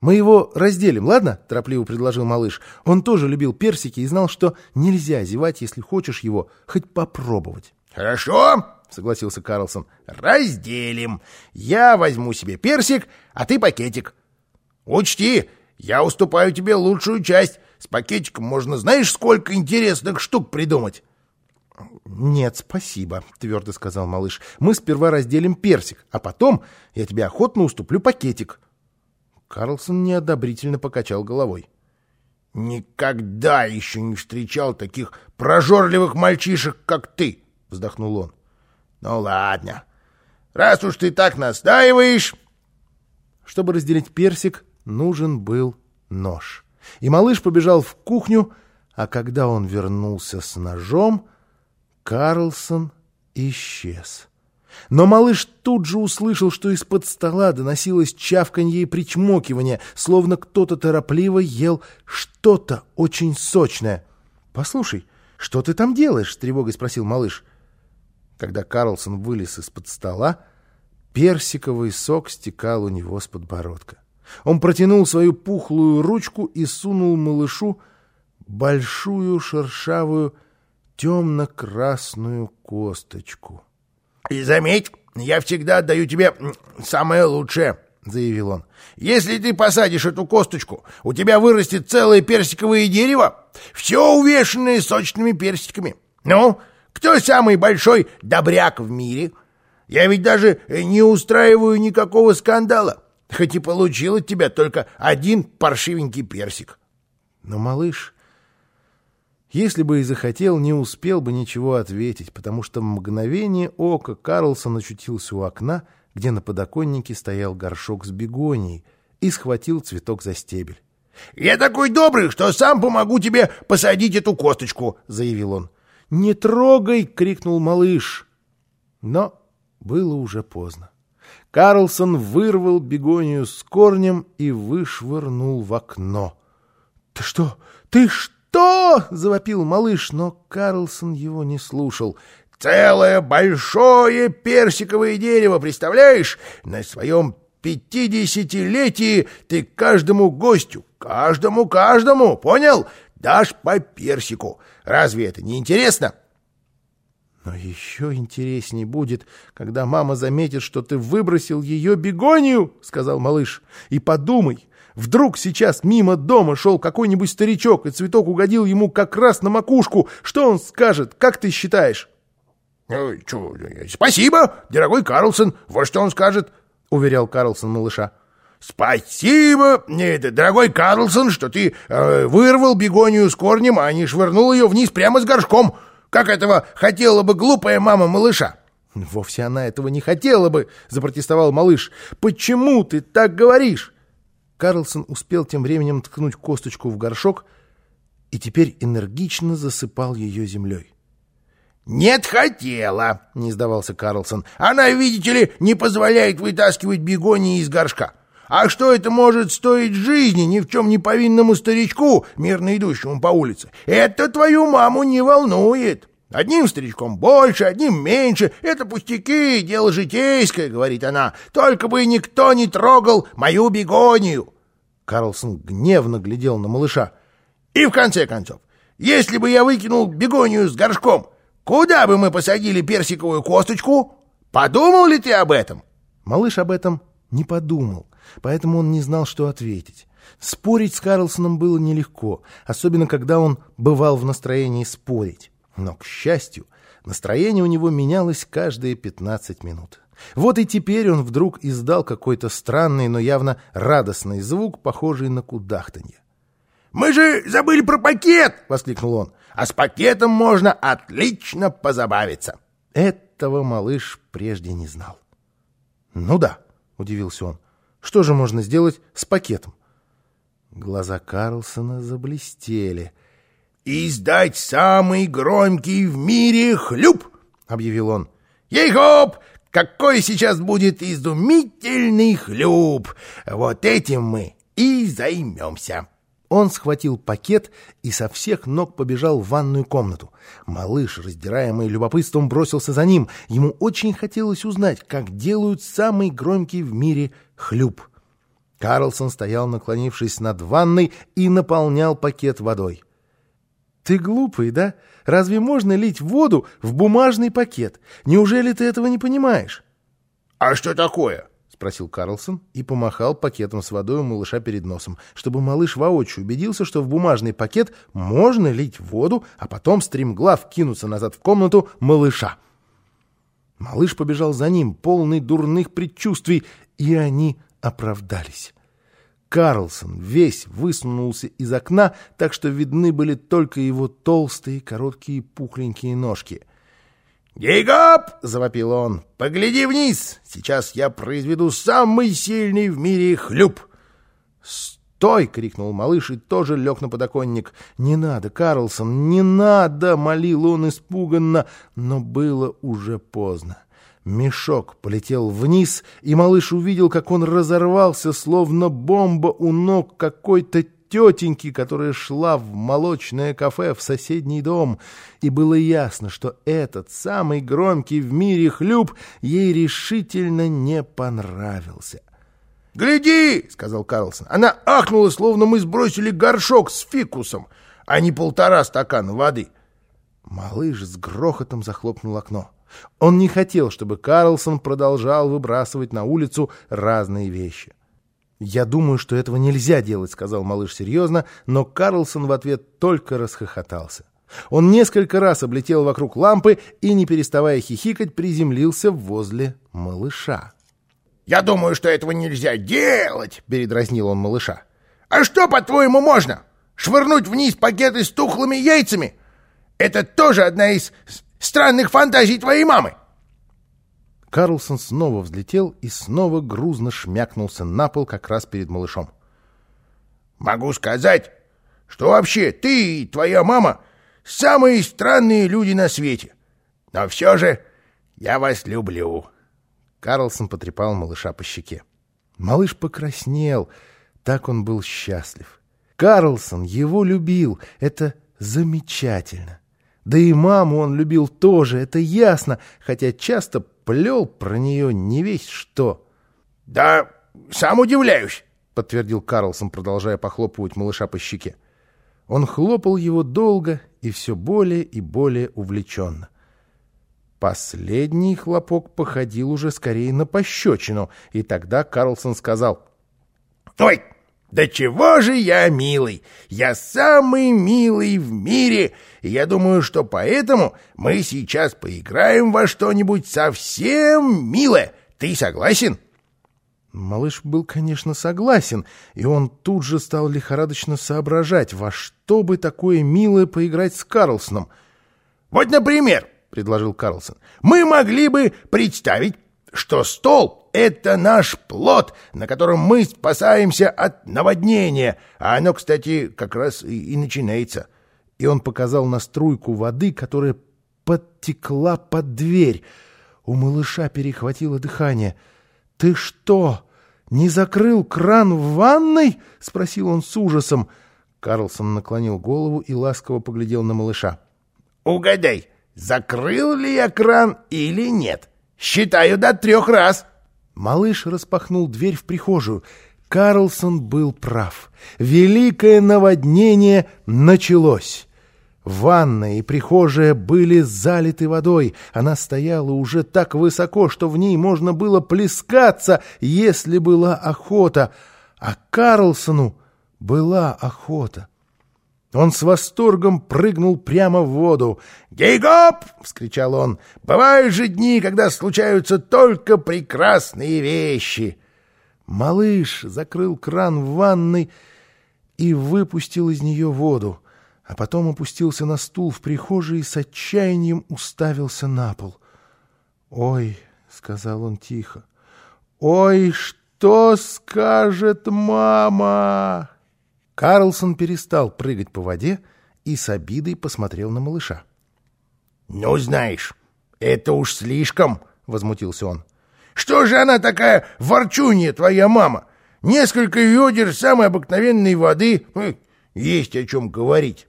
«Мы его разделим, ладно?» — торопливо предложил малыш. Он тоже любил персики и знал, что нельзя зевать, если хочешь его хоть попробовать. «Хорошо!» — согласился Карлсон. «Разделим. Я возьму себе персик, а ты пакетик. Учти, я уступаю тебе лучшую часть. С пакетиком можно знаешь, сколько интересных штук придумать». «Нет, спасибо», — твердо сказал малыш. «Мы сперва разделим персик, а потом я тебе охотно уступлю пакетик». Карлсон неодобрительно покачал головой. «Никогда еще не встречал таких прожорливых мальчишек, как ты!» — вздохнул он. «Ну ладно, раз уж ты так настаиваешь...» Чтобы разделить персик, нужен был нож. И малыш побежал в кухню, а когда он вернулся с ножом, Карлсон исчез. Но малыш тут же услышал, что из-под стола доносилось чавканье и причмокивание, словно кто-то торопливо ел что-то очень сочное. «Послушай, что ты там делаешь?» — с тревогой спросил малыш. Когда Карлсон вылез из-под стола, персиковый сок стекал у него с подбородка. Он протянул свою пухлую ручку и сунул малышу большую шершавую темно-красную косточку. И заметь, я всегда отдаю тебе самое лучшее, заявил он. Если ты посадишь эту косточку, у тебя вырастет целое персиковое дерево, все увешанное сочными персиками. Ну, кто самый большой добряк в мире? Я ведь даже не устраиваю никакого скандала, хоть и получил от тебя только один паршивенький персик. Но малыш если бы и захотел, не успел бы ничего ответить, потому что в мгновение ока Карлсон очутился у окна, где на подоконнике стоял горшок с бегонией, и схватил цветок за стебель. «Я такой добрый, что сам помогу тебе посадить эту косточку», — заявил он. «Не трогай!» — крикнул малыш. Но было уже поздно. Карлсон вырвал бегонию с корнем и вышвырнул в окно. «Ты что? Ты что?» «Что?» — завопил малыш, но Карлсон его не слушал. «Целое большое персиковое дерево, представляешь? На своем пятидесятилетии ты каждому гостю, каждому-каждому, понял? Дашь по персику. Разве это не интересно?» «Но еще интересней будет, когда мама заметит, что ты выбросил ее бегонию», — сказал малыш. «И подумай, Вдруг сейчас мимо дома шел какой-нибудь старичок, и цветок угодил ему как раз на макушку. Что он скажет? Как ты считаешь? «Ну, чё, спасибо, дорогой Карлсон, вот что он скажет», — уверял Карлсон малыша. «Спасибо, дорогой Карлсон, что ты э, вырвал бегонию с корнем, а не швырнул ее вниз прямо с горшком, как этого хотела бы глупая мама малыша». «Вовсе она этого не хотела бы», — запротестовал малыш. «Почему ты так говоришь?» Карлсон успел тем временем ткнуть косточку в горшок и теперь энергично засыпал ее землей. «Нет, хотела!» — не сдавался Карлсон. «Она, видите ли, не позволяет вытаскивать бегонии из горшка. А что это может стоить жизни ни в чем не повинному старичку, мирно идущему по улице? Это твою маму не волнует!» Одним старичком больше, одним меньше. Это пустяки, дело житейское, — говорит она. Только бы никто не трогал мою бегонию. Карлсон гневно глядел на малыша. И в конце концов, если бы я выкинул бегонию с горшком, куда бы мы посадили персиковую косточку? Подумал ли ты об этом? Малыш об этом не подумал, поэтому он не знал, что ответить. Спорить с Карлсоном было нелегко, особенно когда он бывал в настроении спорить. Но, к счастью, настроение у него менялось каждые 15 минут. Вот и теперь он вдруг издал какой-то странный, но явно радостный звук, похожий на кудахтанье. «Мы же забыли про пакет!» — воскликнул он. «А с пакетом можно отлично позабавиться!» Этого малыш прежде не знал. «Ну да», — удивился он. «Что же можно сделать с пакетом?» Глаза Карлсона заблестели — издать самый громкий в мире хлюп!» — объявил он. «Ей-хоп! Какой сейчас будет изумительный хлюп! Вот этим мы и займемся!» Он схватил пакет и со всех ног побежал в ванную комнату. Малыш, раздираемый любопытством, бросился за ним. Ему очень хотелось узнать, как делают самый громкий в мире хлюп. Карлсон стоял, наклонившись над ванной, и наполнял пакет водой. «Ты глупый, да? Разве можно лить воду в бумажный пакет? Неужели ты этого не понимаешь?» «А что такое?» — спросил Карлсон и помахал пакетом с водой у малыша перед носом, чтобы малыш воочию убедился, что в бумажный пакет можно лить воду, а потом стремглав кинуться назад в комнату малыша. Малыш побежал за ним, полный дурных предчувствий, и они оправдались. Карлсон весь высунулся из окна, так что видны были только его толстые, короткие, пухленькие ножки. «Гейгоп!» — завопил он. «Погляди вниз! Сейчас я произведу самый сильный в мире хлюп!» «Стой!» — крикнул малыш и тоже лег на подоконник. «Не надо, Карлсон, не надо!» — молил он испуганно, но было уже поздно. Мешок полетел вниз, и малыш увидел, как он разорвался, словно бомба у ног какой-то тетеньки, которая шла в молочное кафе в соседний дом. И было ясно, что этот самый громкий в мире хлюп ей решительно не понравился. «Гляди!» — сказал Карлсон. «Она ахнула, словно мы сбросили горшок с фикусом, а не полтора стакана воды». Малыш с грохотом захлопнул окно. Он не хотел, чтобы Карлсон продолжал выбрасывать на улицу разные вещи. «Я думаю, что этого нельзя делать», — сказал малыш серьезно, но Карлсон в ответ только расхохотался. Он несколько раз облетел вокруг лампы и, не переставая хихикать, приземлился возле малыша. «Я думаю, что этого нельзя делать», — передразнил он малыша. «А что, по-твоему, можно? Швырнуть вниз пакеты с тухлыми яйцами? Это тоже одна из странных фантазий твоей мамы!» Карлсон снова взлетел и снова грузно шмякнулся на пол как раз перед малышом. «Могу сказать, что вообще ты и твоя мама самые странные люди на свете. Но все же я вас люблю». Карлсон потрепал малыша по щеке. Малыш покраснел, так он был счастлив. Карлсон его любил, это замечательно. Да и маму он любил тоже, это ясно, хотя часто плел про нее не весь что. — Да, сам удивляюсь, — подтвердил Карлсон, продолжая похлопывать малыша по щеке. Он хлопал его долго и все более и более увлеченно. Последний хлопок походил уже скорее на пощечину, и тогда Карлсон сказал. — Ой, да чего же я милый! Я самый милый в мире! И я думаю, что поэтому мы сейчас поиграем во что-нибудь совсем милое. Ты согласен? Малыш был, конечно, согласен, и он тут же стал лихорадочно соображать, во что бы такое милое поиграть с Карлсоном. — Вот, например, — предложил Карлсон, — мы могли бы представить, что стол — это наш плод, на котором мы спасаемся от наводнения, а оно, кстати, как раз и, и начинается. И он показал на струйку воды, которая подтекла под дверь. У малыша перехватило дыхание. — Ты что, не закрыл кран в ванной? — спросил он с ужасом. Карлсон наклонил голову и ласково поглядел на малыша. — Угадай, закрыл ли я кран или нет? — Считаю до трех раз. Малыш распахнул дверь в прихожую. Карлсон был прав. Великое наводнение началось. Ванная и прихожая были залиты водой. Она стояла уже так высоко, что в ней можно было плескаться, если была охота. А Карлсону была охота. Он с восторгом прыгнул прямо в воду. «Гей-гоп!» — вскричал он. «Бывают же дни, когда случаются только прекрасные вещи!» Малыш закрыл кран в ванной и выпустил из нее воду, а потом опустился на стул в прихожей и с отчаянием уставился на пол. «Ой!» — сказал он тихо. «Ой, что скажет мама?» Карлсон перестал прыгать по воде и с обидой посмотрел на малыша. — Ну, знаешь, это уж слишком, — возмутился он. — Что же она такая ворчунья, твоя мама? Несколько ведер самой обыкновенной воды, хм, есть о чем говорить.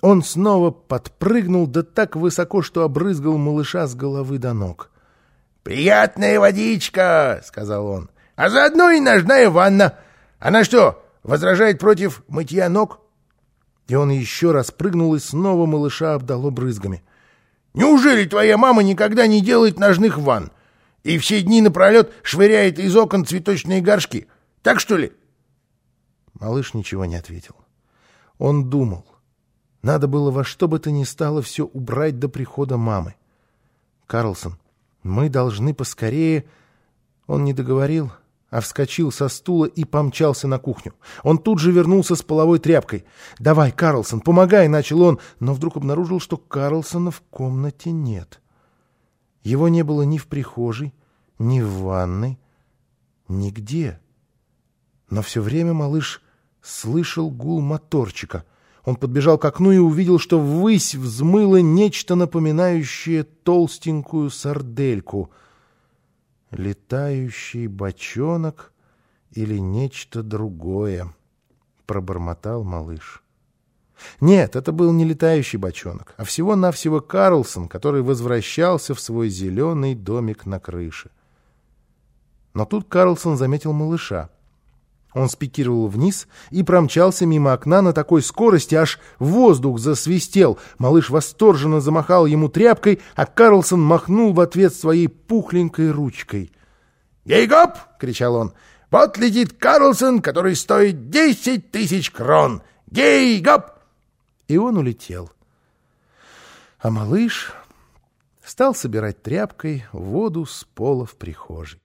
Он снова подпрыгнул, да так высоко, что обрызгал малыша с головы до ног. — Приятная водичка, — сказал он. А заодно и ножная ванна. Она что, возражает против мытья ног?» И он еще раз прыгнул, и снова малыша обдало брызгами. «Неужели твоя мама никогда не делает ножных ванн и все дни напролет швыряет из окон цветочные горшки? Так что ли?» Малыш ничего не ответил. Он думал. Надо было во что бы то ни стало все убрать до прихода мамы. «Карлсон, мы должны поскорее...» Он не договорил, а вскочил со стула и помчался на кухню. Он тут же вернулся с половой тряпкой. «Давай, Карлсон, помогай!» — начал он, но вдруг обнаружил, что Карлсона в комнате нет. Его не было ни в прихожей, ни в ванной, нигде. Но все время малыш слышал гул моторчика. Он подбежал к окну и увидел, что ввысь взмыло нечто напоминающее толстенькую сардельку. «Летающий бочонок или нечто другое», — пробормотал малыш. Нет, это был не летающий бочонок, а всего-навсего Карлсон, который возвращался в свой зеленый домик на крыше. Но тут Карлсон заметил малыша — он спикировал вниз и промчался мимо окна на такой скорости, аж воздух засвистел. Малыш восторженно замахал ему тряпкой, а Карлсон махнул в ответ своей пухленькой ручкой. «Гей-гоп!» — кричал он. «Вот летит Карлсон, который стоит десять тысяч крон! Гей-гоп!» И он улетел. А малыш стал собирать тряпкой воду с пола в прихожей.